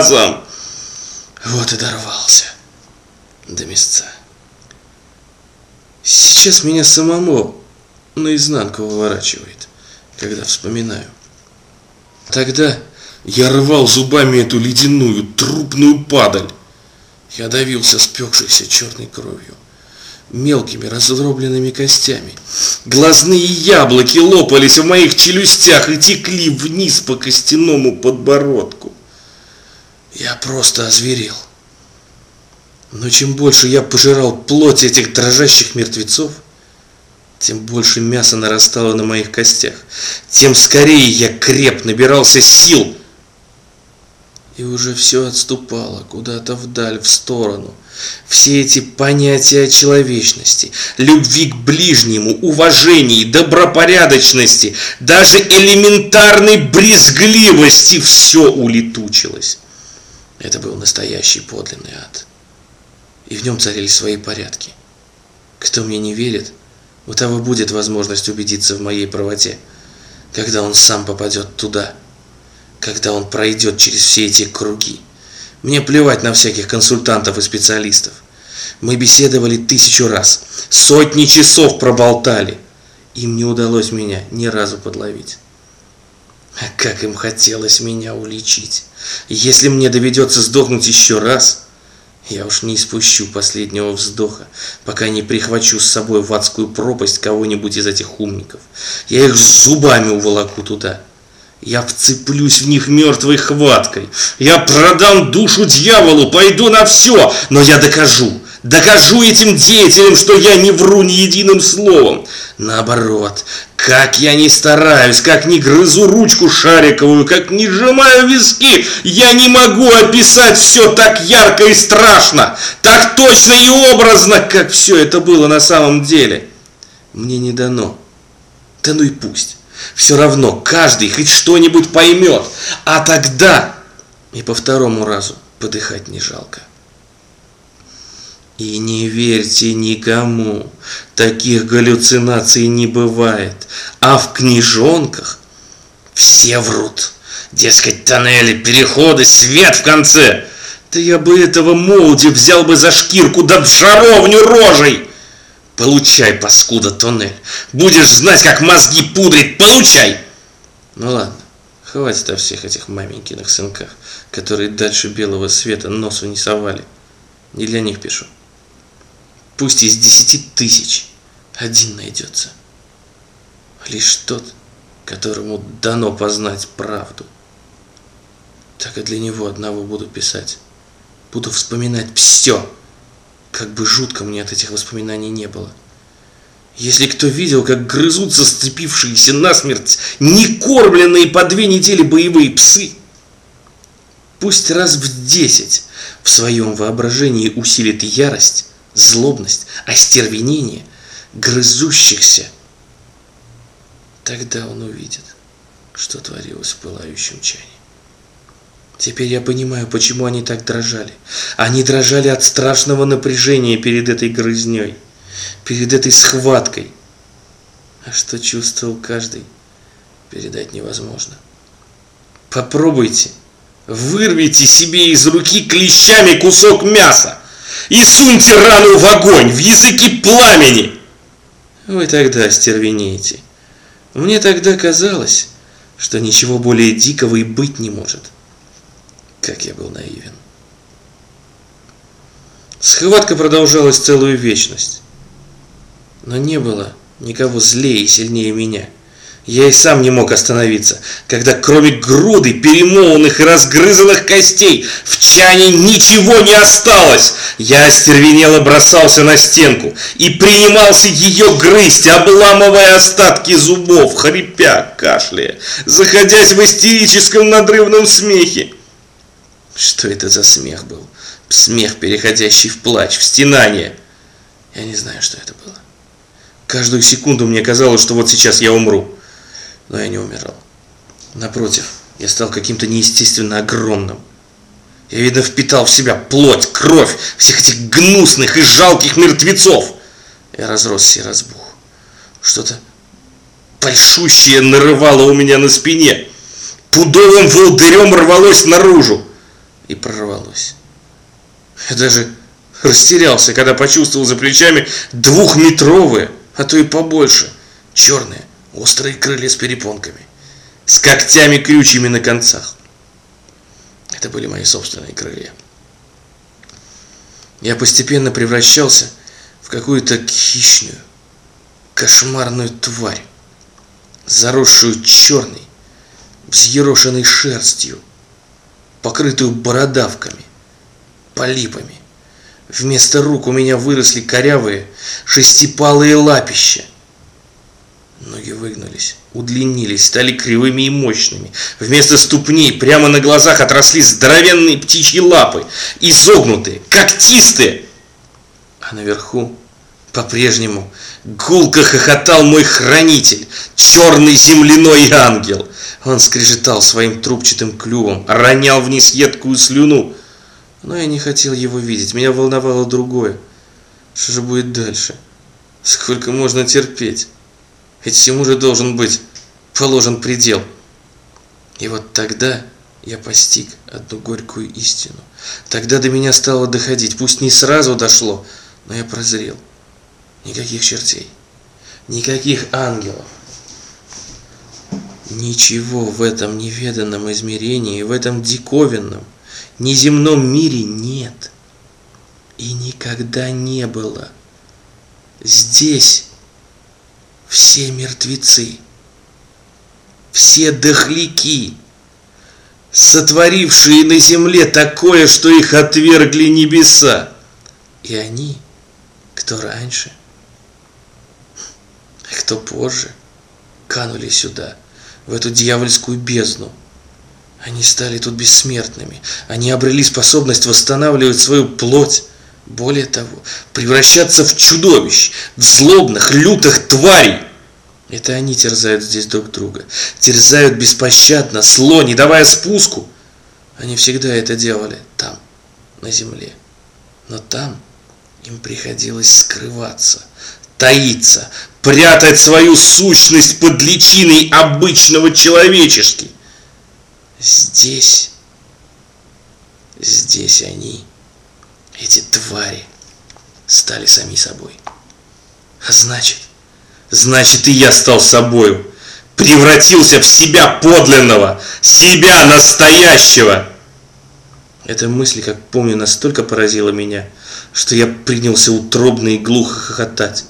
глазом. Вот и дорвался до места. Сейчас меня самому наизнанку выворачивает, когда вспоминаю. Тогда я рвал зубами эту ледяную, трупную падаль. Я давился спекшейся черной кровью, мелкими раздробленными костями. Глазные яблоки лопались в моих челюстях и текли вниз по костяному подбородку. Я просто озверел. Но чем больше я пожирал плоть этих дрожащих мертвецов, тем больше мяса нарастало на моих костях, тем скорее я креп, набирался сил. И уже все отступало куда-то вдаль, в сторону. Все эти понятия о человечности, любви к ближнему, уважении, добропорядочности, даже элементарной брезгливости, все улетучилось. Это был настоящий подлинный ад. И в нем царили свои порядки. Кто мне не верит, у того будет возможность убедиться в моей правоте, когда он сам попадет туда, когда он пройдет через все эти круги. Мне плевать на всяких консультантов и специалистов. Мы беседовали тысячу раз, сотни часов проболтали. Им не удалось меня ни разу подловить. Как им хотелось меня уличить. Если мне доведется сдохнуть еще раз, я уж не испущу последнего вздоха, пока не прихвачу с собой в адскую пропасть кого-нибудь из этих умников. Я их зубами уволоку туда. Я вцеплюсь в них мертвой хваткой. Я продам душу дьяволу, пойду на все, но я докажу, докажу этим деятелям, что я не вру ни единым словом. Наоборот, как я не стараюсь, как не грызу ручку шариковую, как не сжимаю виски, я не могу описать все так ярко и страшно, так точно и образно, как все это было на самом деле. Мне не дано. Да ну и пусть. Все равно каждый хоть что-нибудь поймет, а тогда и по второму разу подыхать не жалко. И не верьте никому, таких галлюцинаций не бывает, а в книжонках все врут. Дескать, тоннели, переходы, свет в конце. Да я бы этого молоди взял бы за шкирку, да в жаровню рожей. Получай, паскуда, тоннель. Будешь знать, как мозги пудрить, получай. Ну ладно, хватит о всех этих маменькиных сынках, которые дальше белого света носу не совали. Не для них пишу. Пусть из десяти тысяч один найдется. Лишь тот, которому дано познать правду. Так и для него одного буду писать. Буду вспоминать все, как бы жутко мне от этих воспоминаний не было. Если кто видел, как грызутся сцепившиеся насмерть некормленные по две недели боевые псы, пусть раз в десять в своем воображении усилит ярость, злобность, остервенение грызущихся, тогда он увидит, что творилось в пылающем чане. Теперь я понимаю, почему они так дрожали. Они дрожали от страшного напряжения перед этой грызней, перед этой схваткой. А что чувствовал каждый, передать невозможно. Попробуйте, вырвите себе из руки клещами кусок мяса и суньте рану в огонь, в языки пламени. Вы тогда остервенеете. Мне тогда казалось, что ничего более дикого и быть не может. Как я был наивен. Схватка продолжалась целую вечность. Но не было никого злее и сильнее меня – я и сам не мог остановиться, когда кроме груды перемолотых и разгрызанных костей в чане ничего не осталось. Я остервенело бросался на стенку и принимался ее грызть, обламывая остатки зубов, хрипя, кашляя, заходясь в истерическом надрывном смехе. Что это за смех был? Смех, переходящий в плач, в стенание. Я не знаю, что это было. Каждую секунду мне казалось, что вот сейчас я умру но я не умирал. Напротив, я стал каким-то неестественно огромным. Я, видно, впитал в себя плоть, кровь всех этих гнусных и жалких мертвецов. Я разросся и разбух. Что-то большущее нарывало у меня на спине. Пудовым волдырем рвалось наружу. и прорвалось. Я даже растерялся, когда почувствовал за плечами двухметровые, а то и побольше, черные, острые крылья с перепонками, с когтями-крючьями на концах. Это были мои собственные крылья. Я постепенно превращался в какую-то хищную, кошмарную тварь, заросшую черной, взъерошенной шерстью, покрытую бородавками, полипами. Вместо рук у меня выросли корявые, шестипалые лапища. Ноги выгнулись, удлинились, стали кривыми и мощными. Вместо ступней прямо на глазах отросли здоровенные птичьи лапы, изогнутые, когтистые. А наверху по-прежнему гулко хохотал мой хранитель, черный земляной ангел. Он скрежетал своим трубчатым клювом, ронял вниз едкую слюну. Но я не хотел его видеть, меня волновало другое. Что же будет дальше? Сколько можно терпеть? Ведь всему же должен быть положен предел. И вот тогда я постиг одну горькую истину. Тогда до меня стало доходить, пусть не сразу дошло, но я прозрел. Никаких чертей, никаких ангелов. Ничего в этом неведанном измерении, в этом диковинном, неземном мире нет. И никогда не было. Здесь все мертвецы, все дохляки, сотворившие на земле такое, что их отвергли небеса. И они, кто раньше, кто позже, канули сюда, в эту дьявольскую бездну. Они стали тут бессмертными. Они обрели способность восстанавливать свою плоть. Более того, превращаться в чудовищ, в злобных, лютых тварей. Это они терзают здесь друг друга. Терзают беспощадно, зло, не давая спуску. Они всегда это делали там, на земле. Но там им приходилось скрываться, таиться, прятать свою сущность под личиной обычного человечески. Здесь, здесь они, эти твари, стали сами собой. А значит, значит и я стал собою, превратился в себя подлинного, себя настоящего. Эта мысль, как помню, настолько поразила меня, что я принялся утробно и глухо хохотать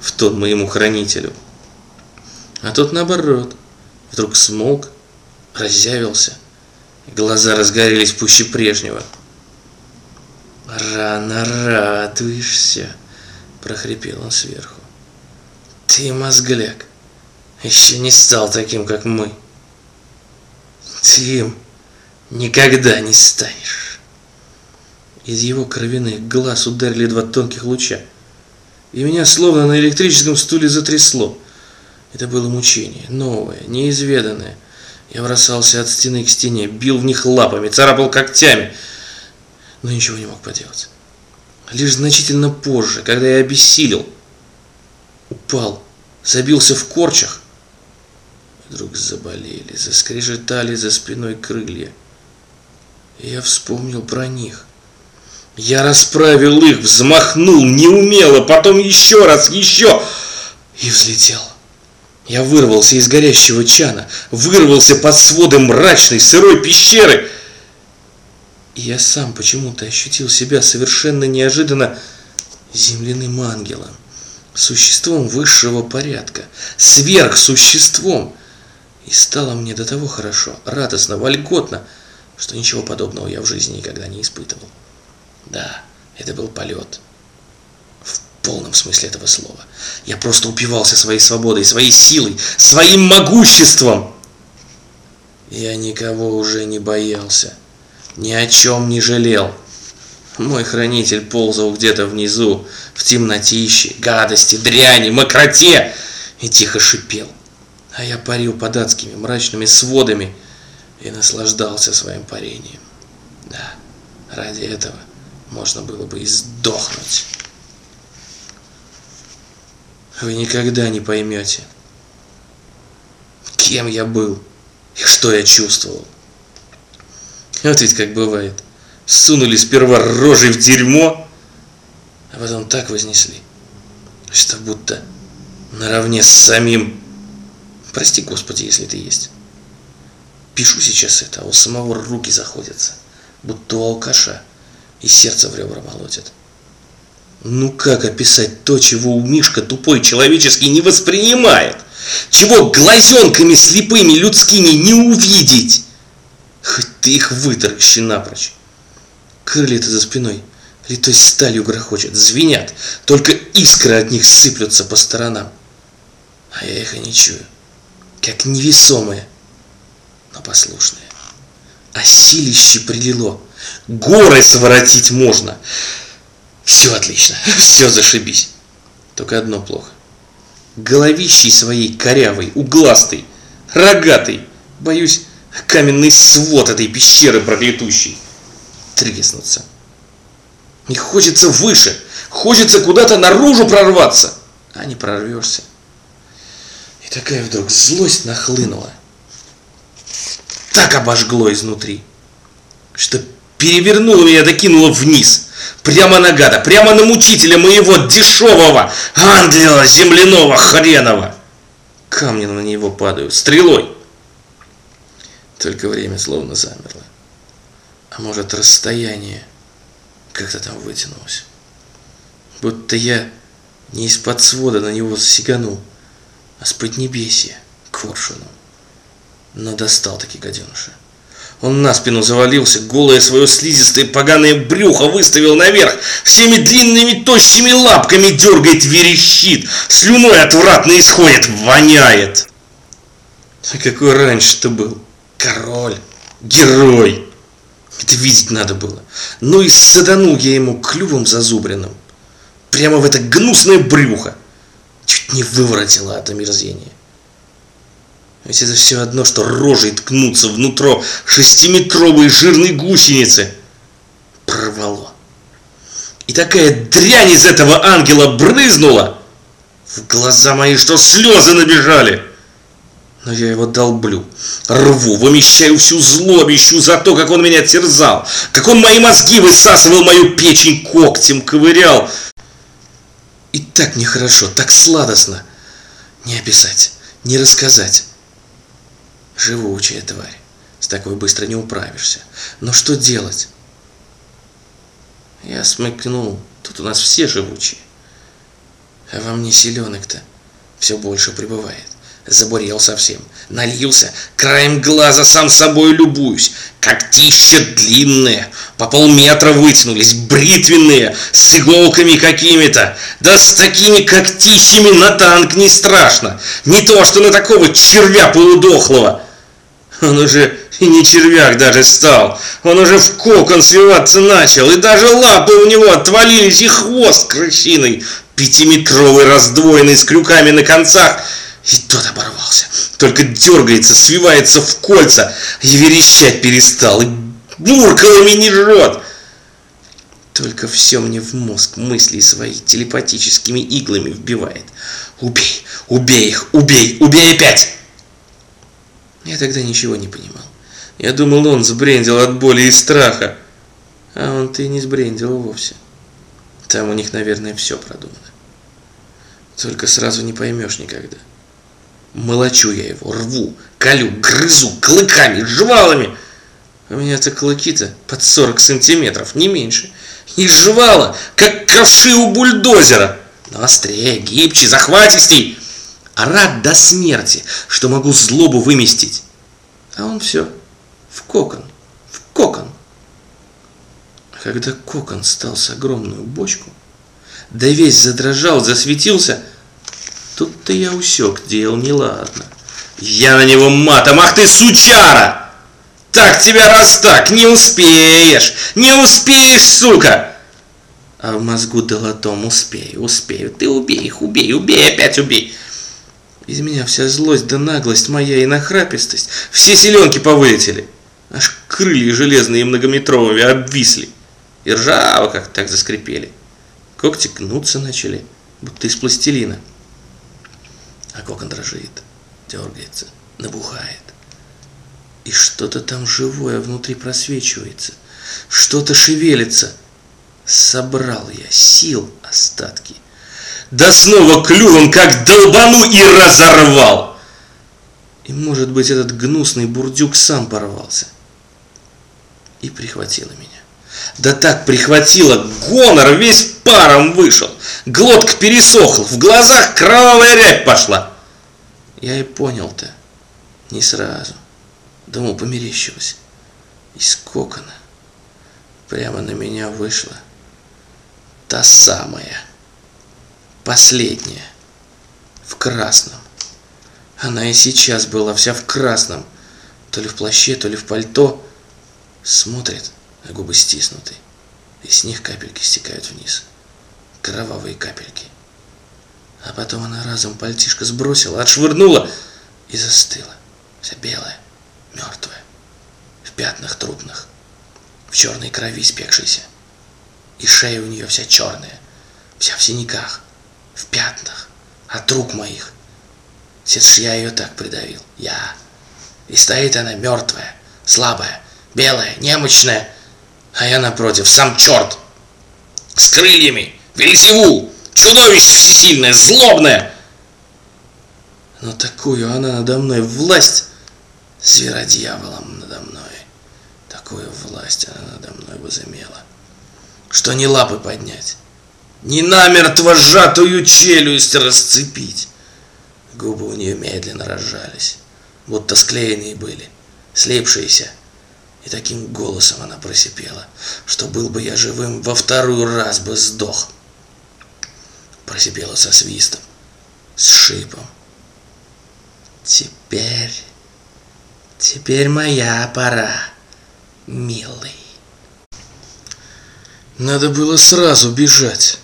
в тон моему хранителю. А тот наоборот, вдруг смолк, разъявился, глаза разгорелись пуще прежнего. «Рано радуешься», – прохрипел он сверху. «Ты, мозгляк, еще не стал таким, как мы. Ты им никогда не станешь». Из его кровяных глаз ударили два тонких луча – и меня словно на электрическом стуле затрясло. Это было мучение, новое, неизведанное. Я бросался от стены к стене, бил в них лапами, царапал когтями, но ничего не мог поделать. Лишь значительно позже, когда я обессилел, упал, забился в корчах, вдруг заболели, заскрежетали за спиной крылья. И я вспомнил про них. Я расправил их, взмахнул, неумело, потом еще раз, еще и взлетел. Я вырвался из горящего чана, вырвался под своды мрачной, сырой пещеры. Я сам почему-то ощутил себя совершенно неожиданно земляным ангелом, существом высшего порядка, сверхсуществом. И стало мне до того хорошо, радостно, вольготно, что ничего подобного я в жизни никогда не испытывал. Да, это был полет. В полном смысле этого слова. Я просто упивался своей свободой, своей силой, своим могуществом. Я никого уже не боялся, ни о чем не жалел. Мой хранитель ползал где-то внизу, в темнотище, гадости, дряни, мокроте и тихо шипел. А я парил под адскими мрачными сводами и наслаждался своим парением. Да, ради этого можно было бы и сдохнуть. Вы никогда не поймете, кем я был и что я чувствовал. Вот ведь как бывает. сунули сперва рожей в дерьмо, а потом так вознесли, что будто наравне с самим... Прости, Господи, если ты есть. Пишу сейчас это, а у самого руки заходятся, будто у алкаша, и сердце в ребра молотит. Ну как описать то, чего у Мишка тупой человеческий не воспринимает? Чего глазенками слепыми людскими не увидеть? Хоть ты их вытаращи напрочь. Крылья-то за спиной литой сталью грохочет, звенят, только искры от них сыплются по сторонам. А я их и не чую, как невесомые, но послушные. А силище прилило, горы своротить можно. Все отлично, все зашибись. Только одно плохо. Головищей своей корявой, угластой, рогатой, боюсь, каменный свод этой пещеры проклятущей треснуться. Не хочется выше, хочется куда-то наружу прорваться, а не прорвешься. И такая вдруг злость нахлынула. Так обожгло изнутри, что перевернуло меня, докинуло вниз. Прямо на гада, прямо на мучителя моего дешевого ангела земляного хренова. Камни на него падают, стрелой. Только время словно замерло. А может расстояние как-то там вытянулось. Будто я не из-под свода на него засиганул, а с поднебесья к Коршуну. Но достал таки гаденыша. Он на спину завалился, голое свое слизистое поганое брюхо выставил наверх, всеми длинными тощими лапками дергает, верещит, слюной отвратно исходит, воняет. А какой раньше-то был? Король, герой. Это видеть надо было. Ну и саданул я ему клювом зазубренным. Прямо в это гнусное брюхо. Чуть не выворотило от омерзения. Ведь это все одно, что рожей ткнуться внутрь шестиметровой жирной гусеницы. Порвало. И такая дрянь из этого ангела брызнула в глаза мои, что слезы набежали. Но я его долблю, рву, вымещаю всю злобищу за то, как он меня терзал, как он мои мозги высасывал, мою печень когтем ковырял. И так нехорошо, так сладостно. Не описать, не рассказать. Живучая тварь. С такой быстро не управишься. Но что делать? Я смыкнул. Тут у нас все живучие. А во мне селенок-то все больше прибывает. Забурел совсем. Налился. Краем глаза сам собой любуюсь. Когтища длинные. По полметра вытянулись. Бритвенные. С иголками какими-то. Да с такими когтищами на танк не страшно. Не то, что на такого червя полудохлого. Он уже и не червяк даже стал. Он уже в кокон свиваться начал, и даже лапы у него отвалились, и хвост крысиный, пятиметровый, раздвоенный, с крюками на концах. И тот оборвался, только дергается, свивается в кольца, и верещать перестал, и буркалами не жрет. Только все мне в мозг мысли свои телепатическими иглами вбивает. Убей, убей их, убей, убей опять! Я тогда ничего не понимал. Я думал, он сбрендил от боли и страха. А он-то и не сбрендил вовсе. Там у них, наверное, все продумано. Только сразу не поймешь никогда. Молочу я его, рву, колю, грызу клыками, жвалами. У меня-то клыки-то под 40 сантиметров, не меньше. И жвала, как ковши у бульдозера. Но острее, гибче, захватистей а рад до смерти, что могу злобу выместить. А он все в кокон, в кокон. Когда кокон стал с огромную бочку, да весь задрожал, засветился, тут-то я усек, дел неладно. Я на него матом, ах ты сучара! Так тебя раз так, не успеешь, не успеешь, сука! А в мозгу долотом успею, успею, ты убей их, убей, убей, опять убей. Из меня вся злость да наглость моя и нахрапистость, все селенки повылетели. Аж крылья железные и многометровыми обвисли. И ржаво как так заскрипели. Когти гнуться начали, будто из пластилина. А кокон дрожит, дергается, набухает. И что-то там живое внутри просвечивается. Что-то шевелится. Собрал я сил остатки. Да снова клювом как долбану и разорвал. И может быть этот гнусный бурдюк сам порвался. И прихватило меня. Да так прихватило, гонор весь паром вышел. Глотка пересохла, в глазах кровавая рябь пошла. Я и понял-то не сразу. Думал, померещилось. Из кокона прямо на меня вышла та самая, последняя, в красном. Она и сейчас была вся в красном, то ли в плаще, то ли в пальто. Смотрит, а губы стиснуты, и с них капельки стекают вниз. Кровавые капельки. А потом она разом пальтишко сбросила, отшвырнула и застыла. Вся белая, мертвая, в пятнах трупных, в черной крови спекшейся. И шея у нее вся черная, вся в синяках, в пятнах, от рук моих. Сетж я ее так придавил, я. И стоит она мертвая, слабая, белая, немощная, а я напротив, сам черт, с крыльями, Вельзевул, чудовище всесильное, злобное. Но такую она надо мной власть, зверодьяволом надо мной, такую власть она надо мной возымела, что не лапы поднять, не намертво сжатую челюсть расцепить. Губы у нее медленно разжались, будто склеенные были, слепшиеся. И таким голосом она просипела, что был бы я живым, во второй раз бы сдох. Просипела со свистом, с шипом. Теперь, теперь моя пора, милый. Надо было сразу бежать,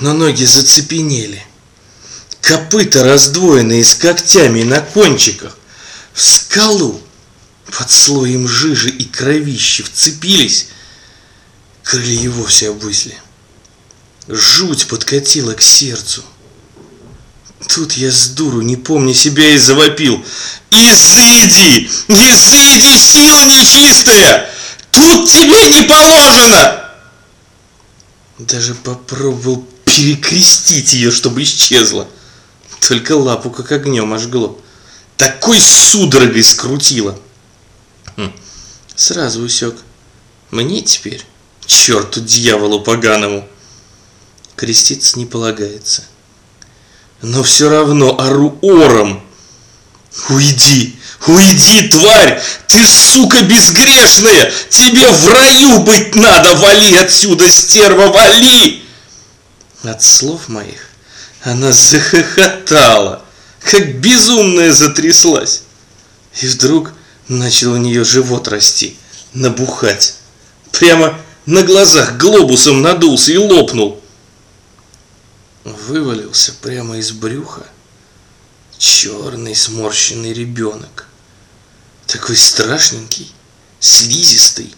но ноги зацепенели. Копыта раздвоенные с когтями на кончиках, в скалу под слоем жижи и кровищи вцепились, крылья его все обвысли. Жуть подкатила к сердцу. Тут я с дуру, не помня себя, и завопил. «Изыди! Изыди, сила нечистая! Тут тебе не положено!» Даже попробовал перекрестить ее, чтобы исчезла. Только лапу как огнем ожгло. Такой судорогой скрутило. Хм. Сразу усек. Мне теперь, черту дьяволу поганому, креститься не полагается но все равно ору ором. Уйди, уйди, тварь! Ты, сука, безгрешная! Тебе в раю быть надо! Вали отсюда, стерва, вали! От слов моих она захохотала, как безумная затряслась. И вдруг начал у нее живот расти, набухать. Прямо на глазах глобусом надулся и лопнул вывалился прямо из брюха черный сморщенный ребенок. Такой страшненький, слизистый,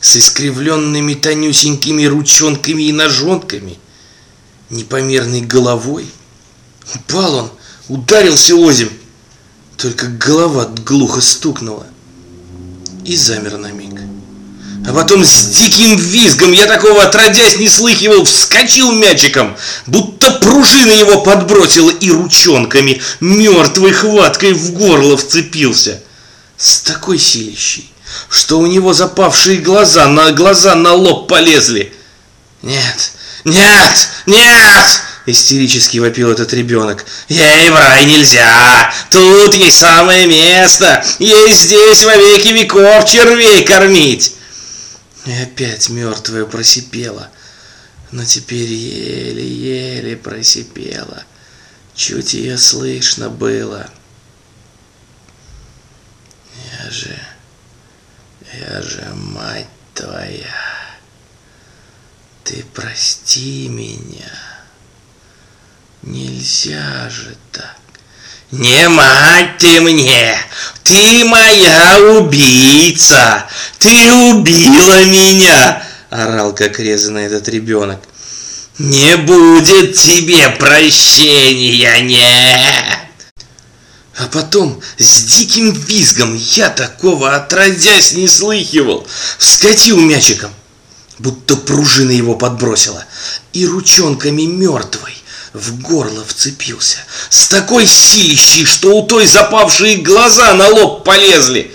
с искривленными тонюсенькими ручонками и ножонками, непомерной головой. Упал он, ударился озим, только голова глухо стукнула и замер на миг. А потом с диким визгом, я такого отродясь не слыхивал, вскочил мячиком, будто пружина его подбросила и ручонками мертвой хваткой в горло вцепился. С такой силищей, что у него запавшие глаза на глаза на лоб полезли. Нет, нет, нет! Истерически вопил этот ребенок. Ей, в рай нельзя! Тут ей самое место! Ей здесь во веки веков червей кормить! И опять мертвая просипела. Но теперь еле-еле просипела. Чуть ее слышно было. Я же... Я же мать твоя. Ты прости меня. Нельзя же так. Не мать ты мне, ты моя убийца, ты убила меня, орал как резанный этот ребенок. Не будет тебе прощения, нет. А потом с диким визгом, я такого отродясь не слыхивал, вскочил мячиком, будто пружина его подбросила, и ручонками мертвой в горло вцепился, с такой силищей, что у той запавшие глаза на лоб полезли.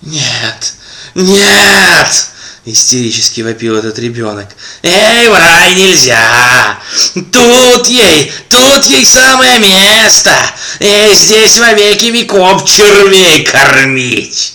«Нет, нет!» — истерически вопил этот ребенок. «Эй, в рай нельзя! Тут ей, тут ей самое место! Эй, здесь во веки веков червей кормить!»